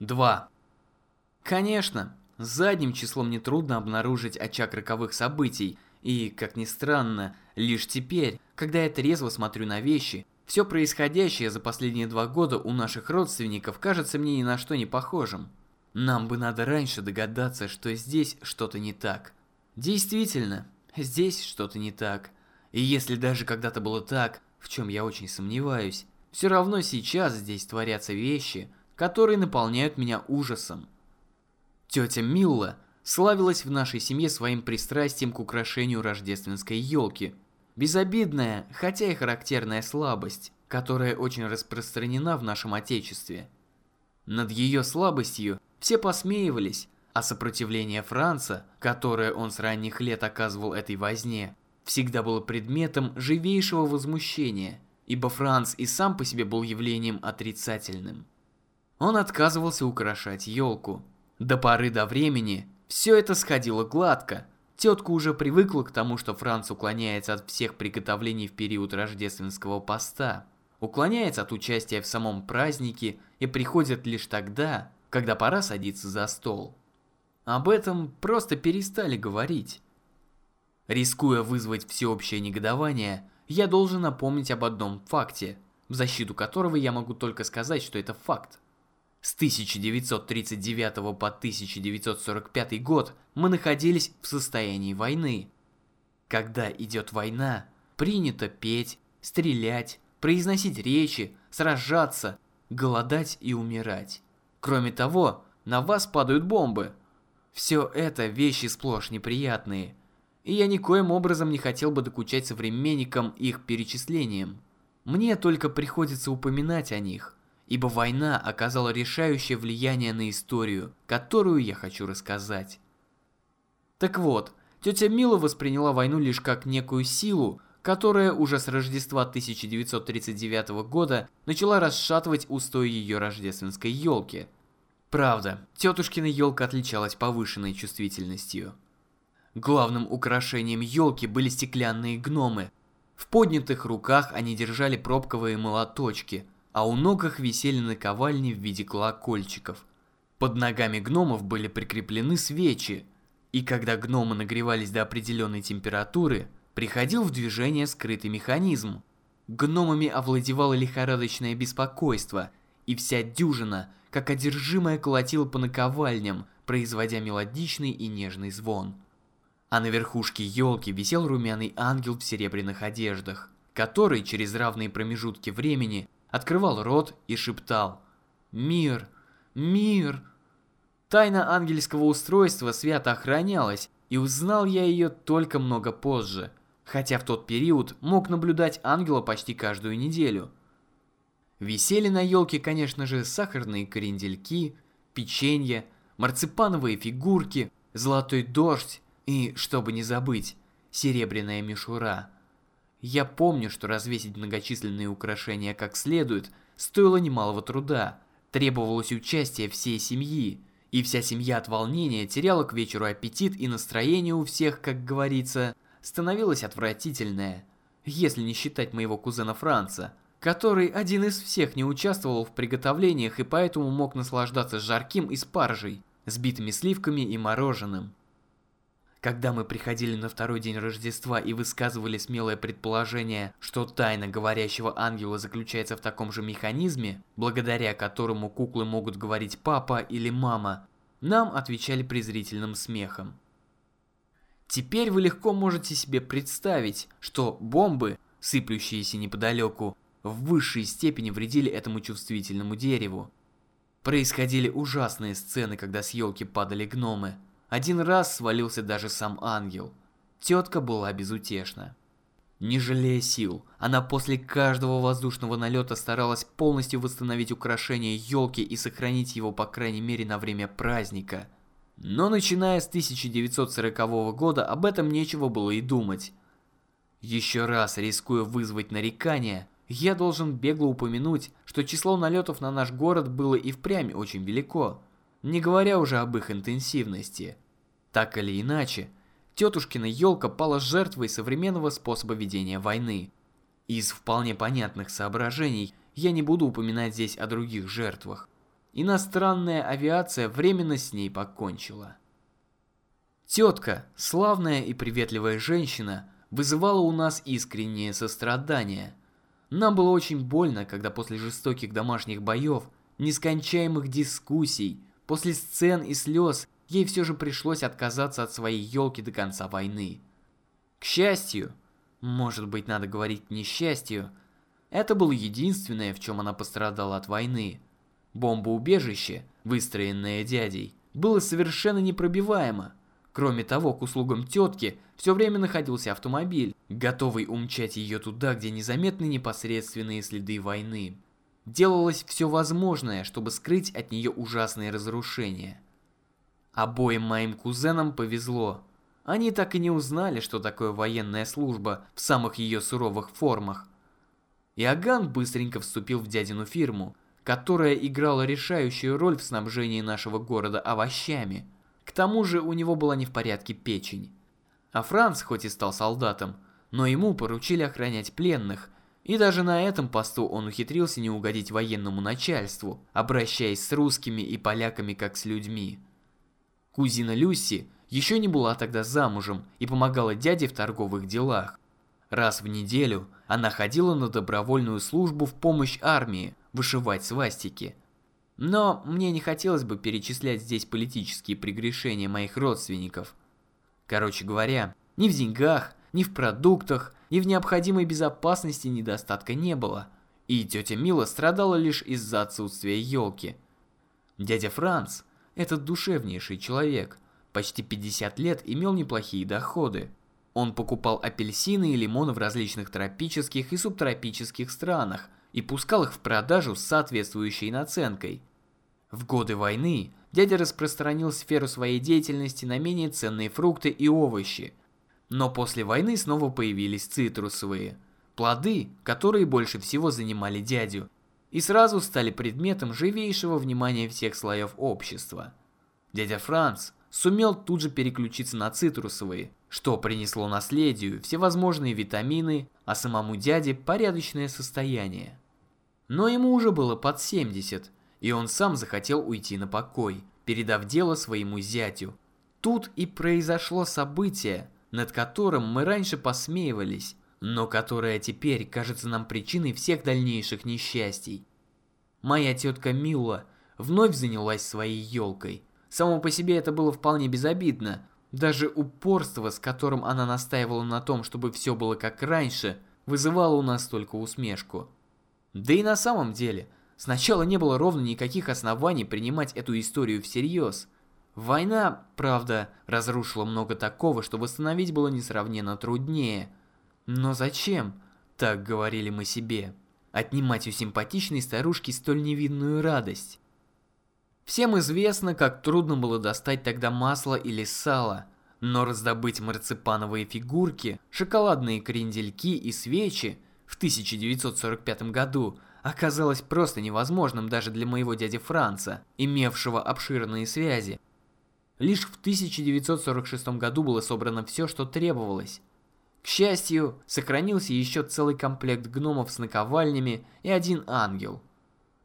2. Конечно, задним числом нетрудно обнаружить очаг роковых событий, и, как ни странно, лишь теперь, когда я трезво смотрю на вещи, все происходящее за последние два года у наших родственников кажется мне ни на что не похожим. Нам бы надо раньше догадаться, что здесь что-то не так. Действительно, здесь что-то не так. И если даже когда-то было так, в чем я очень сомневаюсь, все равно сейчас здесь творятся вещи – которые наполняют меня ужасом. Тетя Милла славилась в нашей семье своим пристрастием к украшению рождественской елки. Безобидная, хотя и характерная слабость, которая очень распространена в нашем отечестве. Над ее слабостью все посмеивались, а сопротивление Франца, которое он с ранних лет оказывал этой возне, всегда было предметом живейшего возмущения, ибо Франц и сам по себе был явлением отрицательным. Он отказывался украшать елку. До поры до времени все это сходило гладко. Тетка уже привыкла к тому, что Франц уклоняется от всех приготовлений в период рождественского поста. Уклоняется от участия в самом празднике и приходит лишь тогда, когда пора садиться за стол. Об этом просто перестали говорить. Рискуя вызвать всеобщее негодование, я должен напомнить об одном факте, в защиту которого я могу только сказать, что это факт. С 1939 по 1945 год мы находились в состоянии войны. Когда идет война, принято петь, стрелять, произносить речи, сражаться, голодать и умирать. Кроме того, на вас падают бомбы. Все это вещи сплошь неприятные. И я никоим образом не хотел бы докучать современникам их перечислением. Мне только приходится упоминать о них – ибо война оказала решающее влияние на историю, которую я хочу рассказать. Так вот, тетя Мила восприняла войну лишь как некую силу, которая уже с Рождества 1939 года начала расшатывать устои ее рождественской елки. Правда, тетушкина елка отличалась повышенной чувствительностью. Главным украшением елки были стеклянные гномы. В поднятых руках они держали пробковые молоточки – а у ног их висели наковальни в виде колокольчиков. Под ногами гномов были прикреплены свечи, и когда гномы нагревались до определенной температуры, приходил в движение скрытый механизм. Гномами овладевало лихорадочное беспокойство, и вся дюжина, как одержимая, колотила по наковальням, производя мелодичный и нежный звон. А на верхушке елки висел румяный ангел в серебряных одеждах, который через равные промежутки времени открывал рот и шептал «Мир! Мир!». Тайна ангельского устройства свято охранялась, и узнал я ее только много позже, хотя в тот период мог наблюдать ангела почти каждую неделю. Висели на елке, конечно же, сахарные крендельки, печенье, марципановые фигурки, золотой дождь и, чтобы не забыть, серебряная мишура – я помню, что развесить многочисленные украшения как следует стоило немалого труда. Требовалось участие всей семьи, и вся семья от волнения теряла к вечеру аппетит и настроение у всех, как говорится, становилось отвратительное. Если не считать моего кузена Франца, который один из всех не участвовал в приготовлениях и поэтому мог наслаждаться жарким и спаржей, сбитыми сливками и мороженым. Когда мы приходили на второй день Рождества и высказывали смелое предположение, что тайна говорящего ангела заключается в таком же механизме, благодаря которому куклы могут говорить папа или мама, нам отвечали презрительным смехом. Теперь вы легко можете себе представить, что бомбы, сыплющиеся неподалеку, в высшей степени вредили этому чувствительному дереву. Происходили ужасные сцены, когда с елки падали гномы – один раз свалился даже сам ангел. Тетка была безутешна. Не жалея сил, она после каждого воздушного налета старалась полностью восстановить украшение елки и сохранить его по крайней мере на время праздника. Но начиная с 1940 года об этом нечего было и думать. Еще раз, рискуя вызвать нарекания, я должен бегло упомянуть, что число налетов на наш город было и впрямь очень велико не говоря уже об их интенсивности. Так или иначе, тетушкина елка пала жертвой современного способа ведения войны. Из вполне понятных соображений я не буду упоминать здесь о других жертвах. иностранная авиация временно с ней покончила. Тетка, славная и приветливая женщина, вызывала у нас искреннее сострадание. Нам было очень больно, когда после жестоких домашних боев, нескончаемых дискуссий, после сцен и слез, ей все же пришлось отказаться от своей елки до конца войны. К счастью, может быть надо говорить к несчастью, это было единственное, в чем она пострадала от войны. Бомбоубежище, выстроенное дядей, было совершенно непробиваемо. Кроме того, к услугам тетки все время находился автомобиль, готовый умчать ее туда, где незаметны непосредственные следы войны. Делалось все возможное, чтобы скрыть от нее ужасные разрушения. Обоим моим кузенам повезло. Они так и не узнали, что такое военная служба в самых ее суровых формах. Иоганн быстренько вступил в дядину фирму, которая играла решающую роль в снабжении нашего города овощами – к тому же у него была не в порядке печень. А Франц хоть и стал солдатом, но ему поручили охранять пленных, и даже на этом посту он ухитрился не угодить военному начальству, обращаясь с русскими и поляками как с людьми. Кузина Люси еще не была тогда замужем и помогала дяде в торговых делах. Раз в неделю она ходила на добровольную службу в помощь армии, вышивать свастики – но мне не хотелось бы перечислять здесь политические прегрешения моих родственников. Короче говоря, ни в деньгах, ни в продуктах, ни в необходимой безопасности недостатка не было. И тетя Мила страдала лишь из-за отсутствия елки. Дядя Франц, этот душевнейший человек, почти 50 лет имел неплохие доходы. Он покупал апельсины и лимоны в различных тропических и субтропических странах и пускал их в продажу с соответствующей наценкой. В годы войны дядя распространил сферу своей деятельности на менее ценные фрукты и овощи. Но после войны снова появились цитрусовые, плоды, которые больше всего занимали дядю, и сразу стали предметом живейшего внимания всех слоев общества. Дядя Франц сумел тут же переключиться на цитрусовые, что принесло наследию всевозможные витамины, а самому дяде порядочное состояние. Но ему уже было под 70, и он сам захотел уйти на покой, передав дело своему зятю. Тут и произошло событие, над которым мы раньше посмеивались, но которое теперь кажется нам причиной всех дальнейших несчастий. Моя тетка Милла вновь занялась своей елкой. Само по себе это было вполне безобидно. Даже упорство, с которым она настаивала на том, чтобы все было как раньше, вызывало у нас только усмешку. Да и на самом деле – Сначала не было ровно никаких оснований принимать эту историю всерьез. Война, правда, разрушила много такого, что восстановить было несравненно труднее. Но зачем, так говорили мы себе, отнимать у симпатичной старушки столь невинную радость? Всем известно, как трудно было достать тогда масло или сало, но раздобыть марципановые фигурки, шоколадные крендельки и свечи в 1945 году – оказалось просто невозможным даже для моего дяди Франца, имевшего обширные связи. Лишь в 1946 году было собрано все, что требовалось. К счастью, сохранился еще целый комплект гномов с наковальнями и один ангел.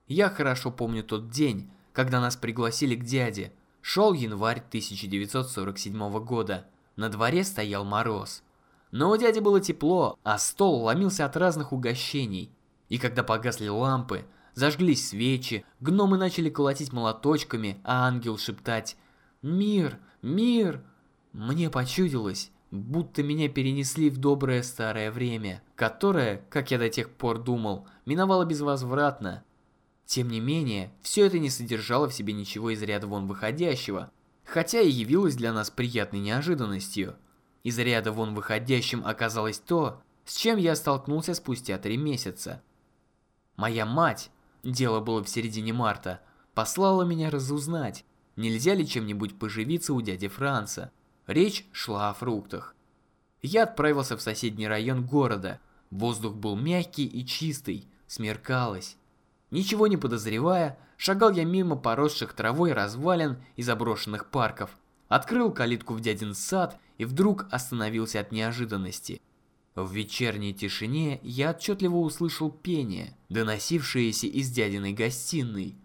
Я хорошо помню тот день, когда нас пригласили к дяде. Шел январь 1947 года. На дворе стоял мороз. Но у дяди было тепло, а стол ломился от разных угощений. И когда погасли лампы, зажглись свечи, гномы начали колотить молоточками, а ангел шептать «Мир! Мир!» Мне почудилось, будто меня перенесли в доброе старое время, которое, как я до тех пор думал, миновало безвозвратно. Тем не менее, все это не содержало в себе ничего из ряда вон выходящего, хотя и явилось для нас приятной неожиданностью. Из ряда вон выходящим оказалось то, с чем я столкнулся спустя три месяца. Моя мать, дело было в середине марта, послала меня разузнать, нельзя ли чем-нибудь поживиться у дяди Франца. Речь шла о фруктах. Я отправился в соседний район города. Воздух был мягкий и чистый, смеркалось. Ничего не подозревая, шагал я мимо поросших травой развалин и заброшенных парков. Открыл калитку в дядин сад и вдруг остановился от неожиданности – в вечерней тишине я отчетливо услышал пение, доносившееся из дядиной гостиной.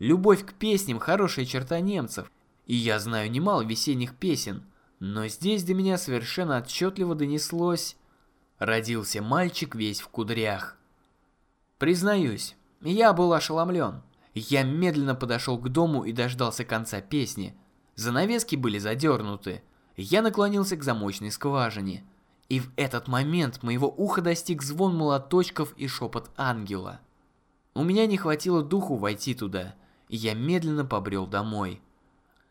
Любовь к песням – хорошая черта немцев, и я знаю немало весенних песен, но здесь до меня совершенно отчетливо донеслось «Родился мальчик весь в кудрях». Признаюсь, я был ошеломлен. Я медленно подошел к дому и дождался конца песни. Занавески были задернуты. Я наклонился к замочной скважине. И в этот момент моего уха достиг звон молоточков и шепот ангела. У меня не хватило духу войти туда, и я медленно побрел домой.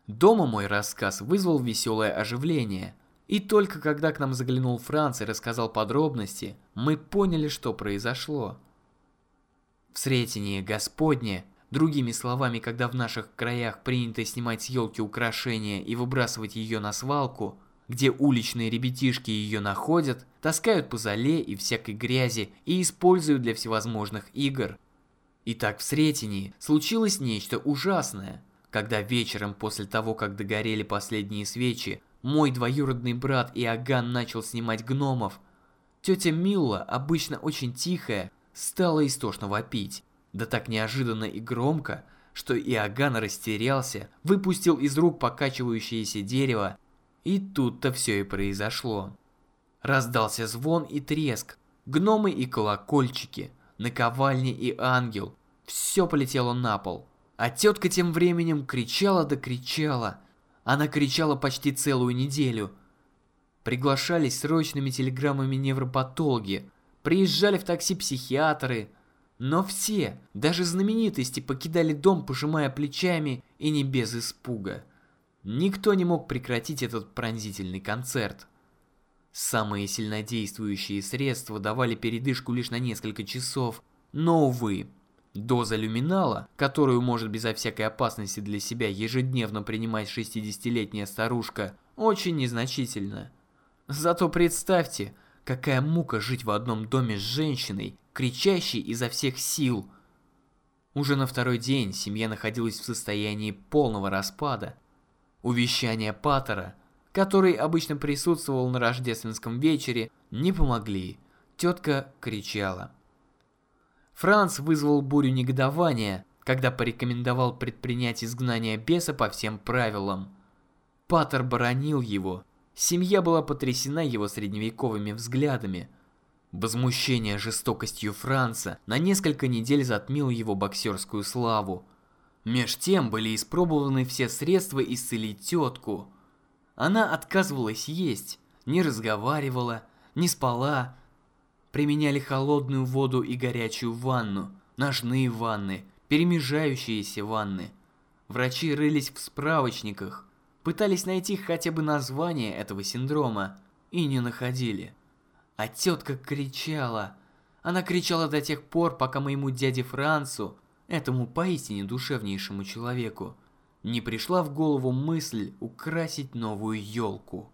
Дома мой рассказ вызвал веселое оживление. И только когда к нам заглянул Франц и рассказал подробности, мы поняли, что произошло. В Сретении Господне, другими словами, когда в наших краях принято снимать с елки украшения и выбрасывать ее на свалку, где уличные ребятишки ее находят, таскают по зале и всякой грязи и используют для всевозможных игр. Итак, в Сретении случилось нечто ужасное – когда вечером после того, как догорели последние свечи, мой двоюродный брат Иоганн начал снимать гномов, тетя Милла, обычно очень тихая, стала истошно вопить. Да так неожиданно и громко, что Иоганн растерялся, выпустил из рук покачивающееся дерево, и тут-то все и произошло. Раздался звон и треск, гномы и колокольчики, наковальни и ангел, все полетело на пол. А тетка тем временем кричала да кричала. Она кричала почти целую неделю. Приглашались срочными телеграммами невропатологи, приезжали в такси психиатры, но все, даже знаменитости, покидали дом, пожимая плечами и не без испуга. Никто не мог прекратить этот пронзительный концерт. Самые сильнодействующие средства давали передышку лишь на несколько часов, но, увы, Доза люминала, которую может безо всякой опасности для себя ежедневно принимать 60-летняя старушка, очень незначительна. Зато представьте, какая мука жить в одном доме с женщиной, кричащей изо всех сил. Уже на второй день семья находилась в состоянии полного распада. Увещания Паттера, который обычно присутствовал на рождественском вечере, не помогли. Тетка кричала. Франц вызвал бурю негодования, когда порекомендовал предпринять изгнание беса по всем правилам. Паттер боронил его. Семья была потрясена его средневековыми взглядами. Возмущение жестокостью Франца на несколько недель затмило его боксерскую славу. Меж тем были испробованы все средства исцелить тетку. Она отказывалась есть, не разговаривала, не спала, применяли холодную воду и горячую ванну, ножные ванны, перемежающиеся ванны. Врачи рылись в справочниках, пытались найти хотя бы название этого синдрома и не находили. А тетка кричала. Она кричала до тех пор, пока моему дяде Францу, этому поистине душевнейшему человеку, не пришла в голову мысль украсить новую елку.